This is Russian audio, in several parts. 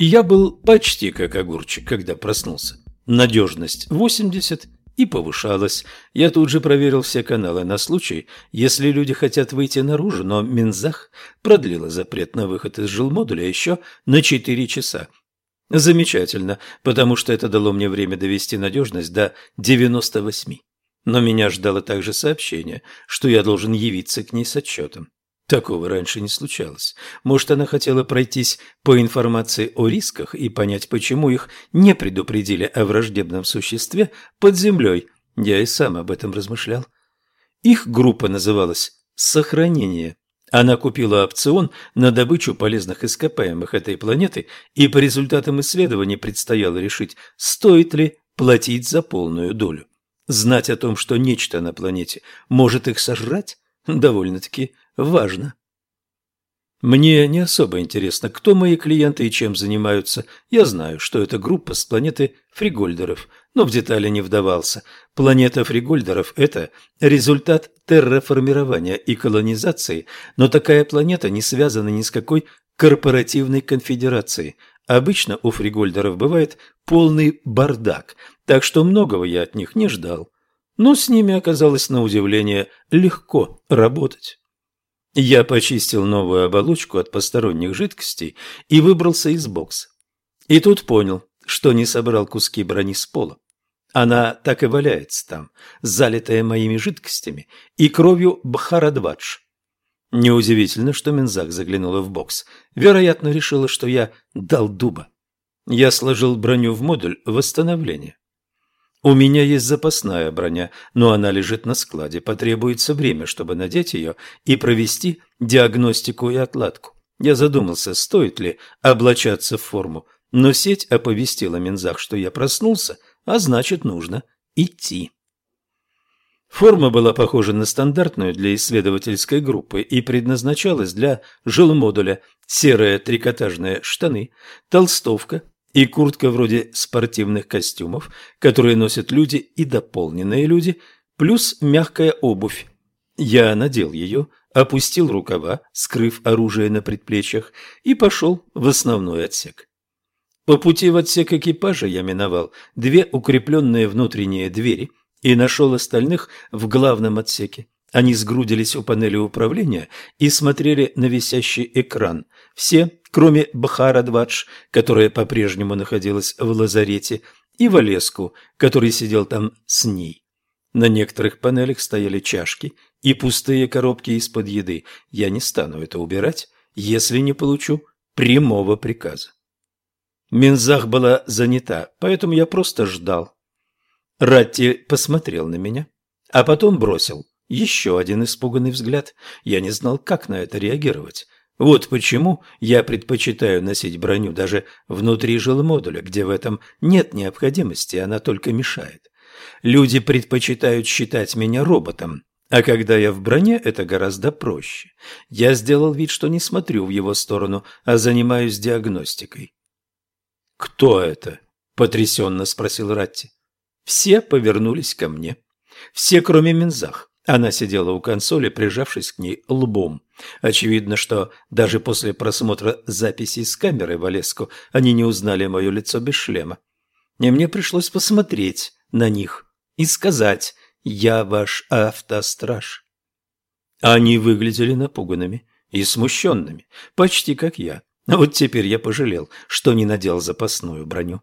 И я был почти как огурчик, когда проснулся. Надежность 80 и повышалась. Я тут же проверил все каналы на случай, если люди хотят выйти наружу, но Минзах продлила запрет на выход из жилмодуля еще на 4 часа. Замечательно, потому что это дало мне время довести надежность до 98. Но меня ждало также сообщение, что я должен явиться к ней с отчетом. Такого раньше не случалось. Может, она хотела пройтись по информации о рисках и понять, почему их не предупредили о враждебном существе под землей. Я и сам об этом размышлял. Их группа называлась «Сохранение». Она купила опцион на добычу полезных ископаемых этой планеты, и по результатам исследований предстояло решить, стоит ли платить за полную долю. Знать о том, что нечто на планете может их сожрать, довольно-таки важно. Мне не особо интересно, кто мои клиенты и чем занимаются. Я знаю, что это группа с планеты Фригольдеров, но в детали не вдавался. Планета Фригольдеров – это результат терраформирования и колонизации, но такая планета не связана ни с какой корпоративной конфедерацией. Обычно у Фригольдеров бывает полный бардак, так что многого я от них не ждал. Но с ними оказалось на удивление легко работать. Я почистил новую оболочку от посторонних жидкостей и выбрался из бокса. И тут понял, что не собрал куски брони с пола. Она так и валяется там, залитая моими жидкостями и кровью Бхарадвадж. Неудивительно, что Минзак заглянула в бокс. Вероятно, решила, что я дал дуба. Я сложил броню в модуль восстановления. У меня есть запасная броня, но она лежит на складе. Потребуется время, чтобы надеть ее и провести диагностику и отладку. Я задумался, стоит ли облачаться в форму, но сеть оповестила Минзах, что я проснулся, а значит, нужно идти. Форма была похожа на стандартную для исследовательской группы и предназначалась для жилмодуля. Серые трикотажные штаны, толстовка, и куртка вроде спортивных костюмов, которые носят люди и дополненные люди, плюс мягкая обувь. Я надел ее, опустил рукава, скрыв оружие на предплечьях, и пошел в основной отсек. По пути в отсек экипажа я миновал две укрепленные внутренние двери и нашел остальных в главном отсеке. Они сгрудились у панели управления и смотрели на висящий экран. Все кроме Бхарадвадж, которая по-прежнему находилась в лазарете, и Валеску, который сидел там с ней. На некоторых панелях стояли чашки и пустые коробки из-под еды. Я не стану это убирать, если не получу прямого приказа. Минзах была занята, поэтому я просто ждал. Ратти посмотрел на меня, а потом бросил еще один испуганный взгляд. Я не знал, как на это реагировать. Вот почему я предпочитаю носить броню даже внутри жилмодуля, где в этом нет необходимости, она только мешает. Люди предпочитают считать меня роботом, а когда я в броне, это гораздо проще. Я сделал вид, что не смотрю в его сторону, а занимаюсь диагностикой. «Кто это?» – потрясенно спросил Ратти. Все повернулись ко мне. Все, кроме Минзах. Она сидела у консоли, прижавшись к ней лбом. Очевидно, что даже после просмотра записей с камеры в Олеску они не узнали мое лицо без шлема. И мне пришлось посмотреть на них и сказать «Я ваш автостраж». Они выглядели напуганными и смущенными, почти как я. Вот теперь я пожалел, что не надел запасную броню.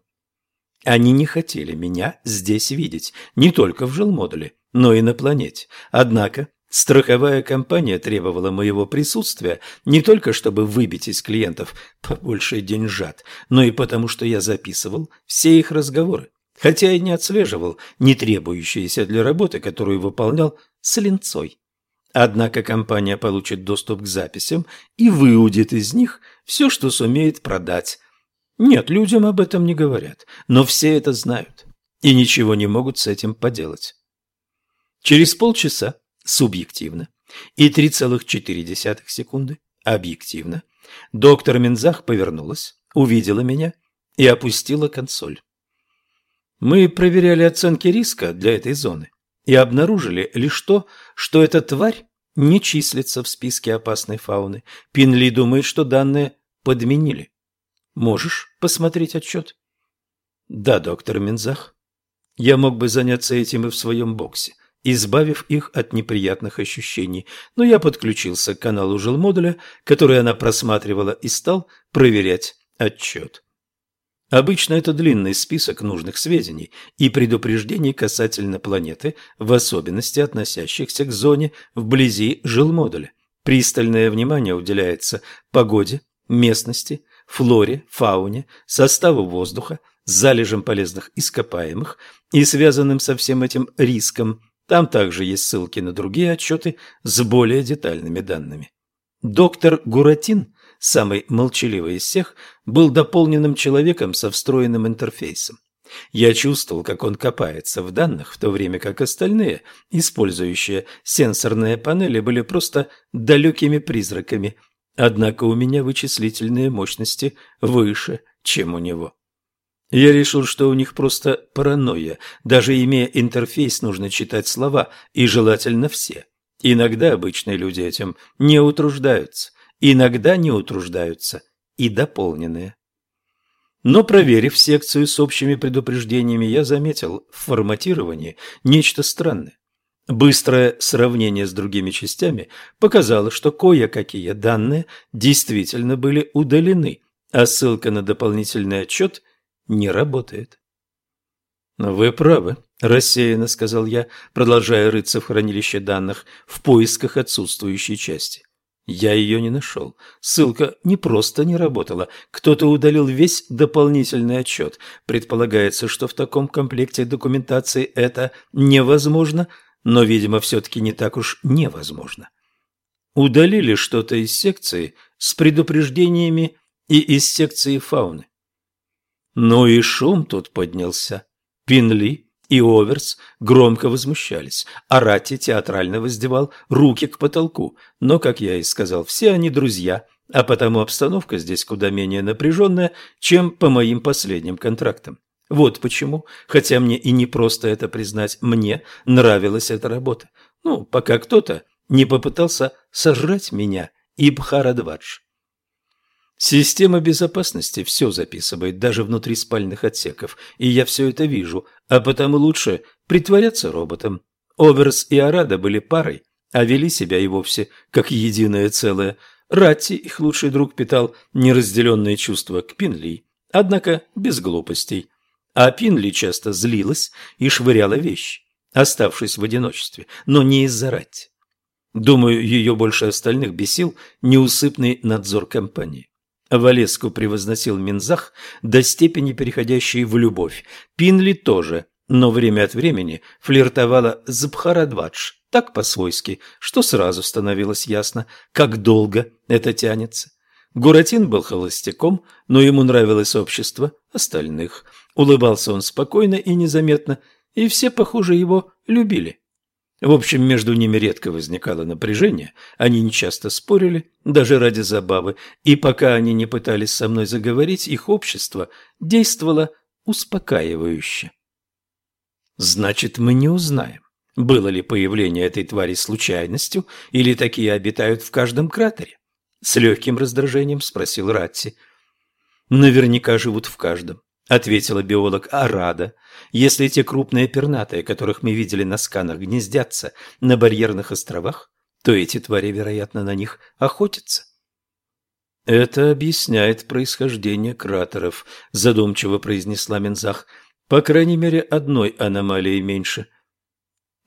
Они не хотели меня здесь видеть, не только в жилмодуле, но и на планете. Однако страховая компания требовала моего присутствия не только чтобы выбить из клиентов побольше деньжат, но и потому, что я записывал все их разговоры, хотя и не отслеживал не требующиеся для работы, которую выполнял с линцой. Однако компания получит доступ к записям и выудит из них все, что сумеет продать. Нет, людям об этом не говорят, но все это знают и ничего не могут с этим поделать. Через полчаса субъективно и 3,4 секунды объективно доктор Минзах повернулась, увидела меня и опустила консоль. Мы проверяли оценки риска для этой зоны и обнаружили лишь то, что эта тварь не числится в списке опасной фауны. Пинли думает, что данные подменили. Можешь посмотреть отчет? Да, доктор Минзах. Я мог бы заняться этим и в своем боксе, избавив их от неприятных ощущений, но я подключился к каналу жилмодуля, который она просматривала, и стал проверять отчет. Обычно это длинный список нужных сведений и предупреждений касательно планеты, в особенности относящихся к зоне вблизи жилмодуля. Пристальное внимание уделяется погоде, местности, флоре, фауне, составу воздуха, залежам полезных ископаемых и связанным со всем этим риском. Там также есть ссылки на другие отчеты с более детальными данными. Доктор Гуратин самый молчаливый из всех, был дополненным человеком со встроенным интерфейсом. Я чувствовал, как он копается в данных, в то время как остальные, использующие сенсорные панели, были просто далекими призраками. Однако у меня вычислительные мощности выше, чем у него. Я решил, что у них просто паранойя. Даже имея интерфейс, нужно читать слова, и желательно все. Иногда обычные люди этим не утруждаются иногда не утруждаются и дополненные. Но проверив секцию с общими предупреждениями, я заметил в форматировании нечто странное. Быстрое сравнение с другими частями показало, что кое-какие данные действительно были удалены, а ссылка на дополнительный отчет не работает. «Вы правы», – рассеянно сказал я, продолжая рыться в хранилище данных в поисках отсутствующей части. Я ее не нашел. Ссылка не просто не работала. Кто-то удалил весь дополнительный отчет. Предполагается, что в таком комплекте документации это невозможно, но, видимо, все-таки не так уж невозможно. Удалили что-то из секции с предупреждениями и из секции фауны. Ну и шум тут поднялся. Пинли и Оверс громко возмущались, а Ратти театрально воздевал руки к потолку. Но, как я и сказал, все они друзья, а потому обстановка здесь куда менее напряженная, чем по моим последним контрактам. Вот почему, хотя мне и не просто это признать, мне нравилась эта работа. Ну, пока кто-то не попытался сожрать меня и Бхарадвадж. Система безопасности все записывает, даже внутри спальных отсеков, и я все это вижу, а потому лучше притворяться роботом. Оверс и Арада были парой, а вели себя и вовсе как единое целое. Ратти, их лучший друг, питал неразделенные чувства к Пинли, однако без глупостей. А Пинли часто злилась и швыряла вещи, оставшись в одиночестве, но не из-за Ратти. Думаю, ее больше остальных бесил неусыпный надзор компании. Валеску превозносил Минзах до степени, переходящей в любовь. Пинли тоже, но время от времени флиртовала с Бхарадвадж так по-свойски, что сразу становилось ясно, как долго это тянется. Гуратин был холостяком, но ему нравилось общество остальных. Улыбался он спокойно и незаметно, и все, похоже, его любили. В общем, между ними редко возникало напряжение, они нечасто спорили, даже ради забавы, и пока они не пытались со мной заговорить, их общество действовало успокаивающе. Значит, мы не узнаем, было ли появление этой твари случайностью, или такие обитают в каждом кратере? С легким раздражением спросил Ратти. Наверняка живут в каждом, ответила биолог Арада. Если эти крупные пернатые, которых мы видели на сканах, гнездятся на барьерных островах, то эти твари, вероятно, на них охотятся. Это объясняет происхождение кратеров, задумчиво произнесла Мензах. По крайней мере, одной аномалии меньше.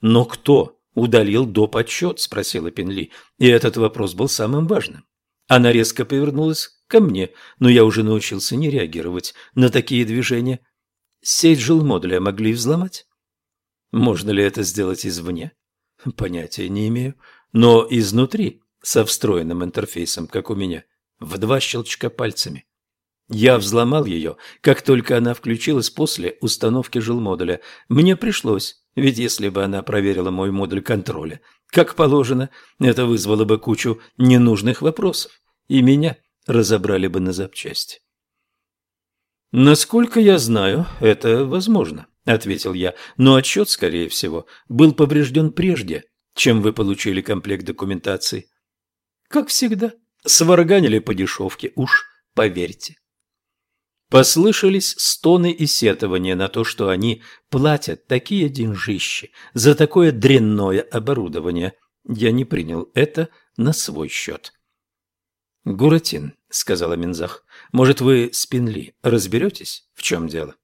Но кто удалил доп. отчет? спросила Пенли, и этот вопрос был самым важным. Она резко повернулась ко мне, но я уже научился не реагировать на такие движения. Сеть жилмодуля могли взломать? Можно ли это сделать извне? Понятия не имею. Но изнутри, со встроенным интерфейсом, как у меня, в два щелчка пальцами. Я взломал ее, как только она включилась после установки жилмодуля. Мне пришлось, ведь если бы она проверила мой модуль контроля, как положено, это вызвало бы кучу ненужных вопросов, и меня разобрали бы на запчасти. «Насколько я знаю, это возможно», — ответил я, «но отчет, скорее всего, был поврежден прежде, чем вы получили комплект документации». «Как всегда, сварганили по дешевке, уж поверьте». Послышались стоны и сетования на то, что они платят такие деньжищи за такое дрянное оборудование. Я не принял это на свой счет. «Гуратин», — сказала Минзах, — «может, вы с Пинли разберетесь, в чем дело?»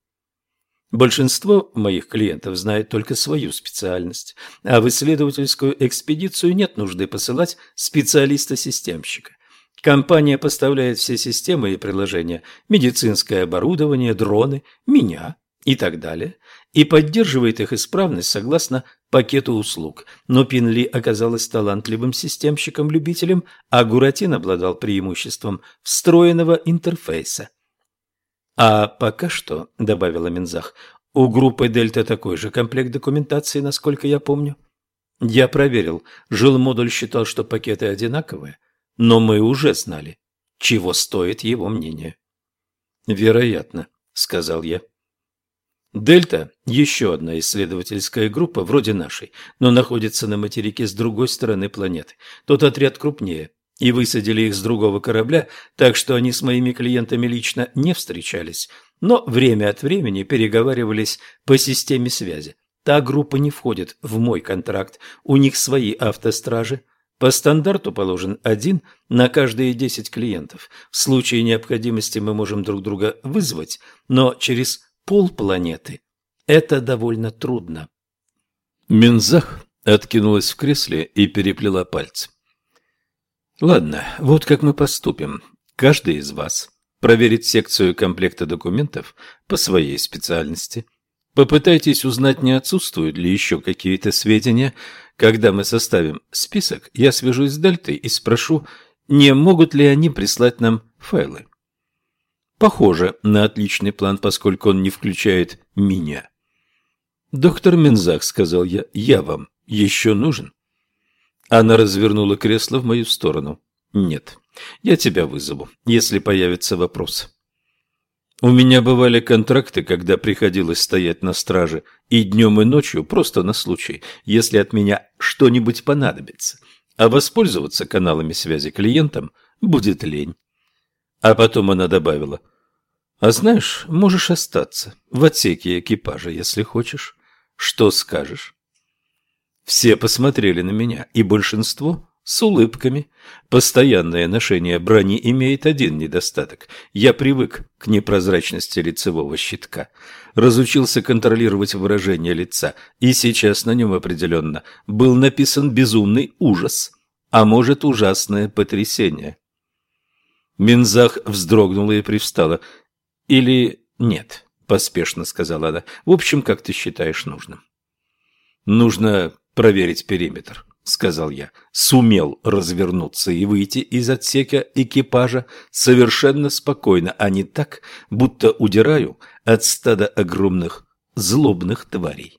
Большинство моих клиентов знает только свою специальность, а в исследовательскую экспедицию нет нужды посылать специалиста-системщика. Компания поставляет все системы и приложения, медицинское оборудование, дроны, меня и так далее, и поддерживает их исправность согласно пакету услуг. Но Пинли оказалась талантливым системщиком-любителем, а Гуратин обладал преимуществом встроенного интерфейса. А пока что, добавила Минзах, у группы Дельта такой же комплект документации, насколько я помню. Я проверил. Жилмодуль считал, что пакеты одинаковые, но мы уже знали, чего стоит его мнение. Вероятно, сказал я. Дельта – еще одна исследовательская группа, вроде нашей, но находится на материке с другой стороны планеты. Тот отряд крупнее, и высадили их с другого корабля, так что они с моими клиентами лично не встречались, но время от времени переговаривались по системе связи. Та группа не входит в мой контракт, у них свои автостражи. По стандарту положен один на каждые десять клиентов. В случае необходимости мы можем друг друга вызвать, но через полпланеты это довольно трудно. Минзах откинулась в кресле и переплела пальцы. Ладно, вот как мы поступим. Каждый из вас проверит секцию комплекта документов по своей специальности. Попытайтесь узнать, не отсутствуют ли еще какие-то сведения. Когда мы составим список, я свяжусь с Дельтой и спрошу, не могут ли они прислать нам файлы. Похоже на отличный план, поскольку он не включает меня. «Доктор Мензак», — сказал я, — «я вам еще нужен?» Она развернула кресло в мою сторону. «Нет, я тебя вызову, если появится вопрос». У меня бывали контракты, когда приходилось стоять на страже и днем, и ночью, просто на случай, если от меня что-нибудь понадобится. А воспользоваться каналами связи клиентам будет лень. А потом она добавила, «А знаешь, можешь остаться в отсеке экипажа, если хочешь. Что скажешь?» Все посмотрели на меня, и большинство с улыбками. Постоянное ношение брони имеет один недостаток. Я привык к непрозрачности лицевого щитка. Разучился контролировать выражение лица, и сейчас на нем определенно был написан безумный ужас, а может ужасное потрясение. Минзах вздрогнула и привстала. «Или нет?» – поспешно сказала она. «В общем, как ты считаешь нужным?» «Нужно проверить периметр», — сказал я. Сумел развернуться и выйти из отсека экипажа совершенно спокойно, а не так, будто удираю от стада огромных злобных тварей.